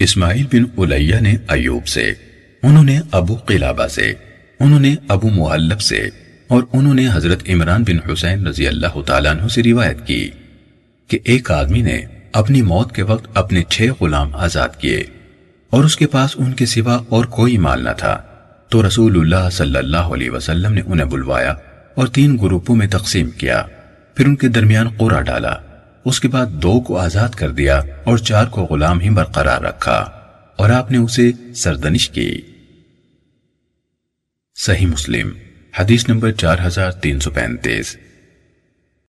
اسماعیل بن علیہ نے ایوب سے، انہوں نے ابو قلابہ سے، انہوں نے ابو معلب سے، اور انہوں نے حضرت عمران بن حسین رضی اللہ تعالیٰ عنہ سے روایت کی کہ ایک آدمی نے اپنی موت کے وقت اپنے چھ غلام آزاد کیے اور اس کے پاس ان کے سوا اور کوئی مال نہ تھا۔ تو رسول اللہ صلی اللہ علیہ وسلم نے انہیں بلوایا اور تین گروپوں میں تقسیم کیا، پھر ان کے درمیان قورا ڈالا۔ اس کے بعد دو کو آزاد کر دیا اور چار کو غلام ہی برقرار رکھا اور آپ نے اسے سردنش کی۔ صحیح مسلم، حدیث نمبر چار ہزار تین سو پینتیس۔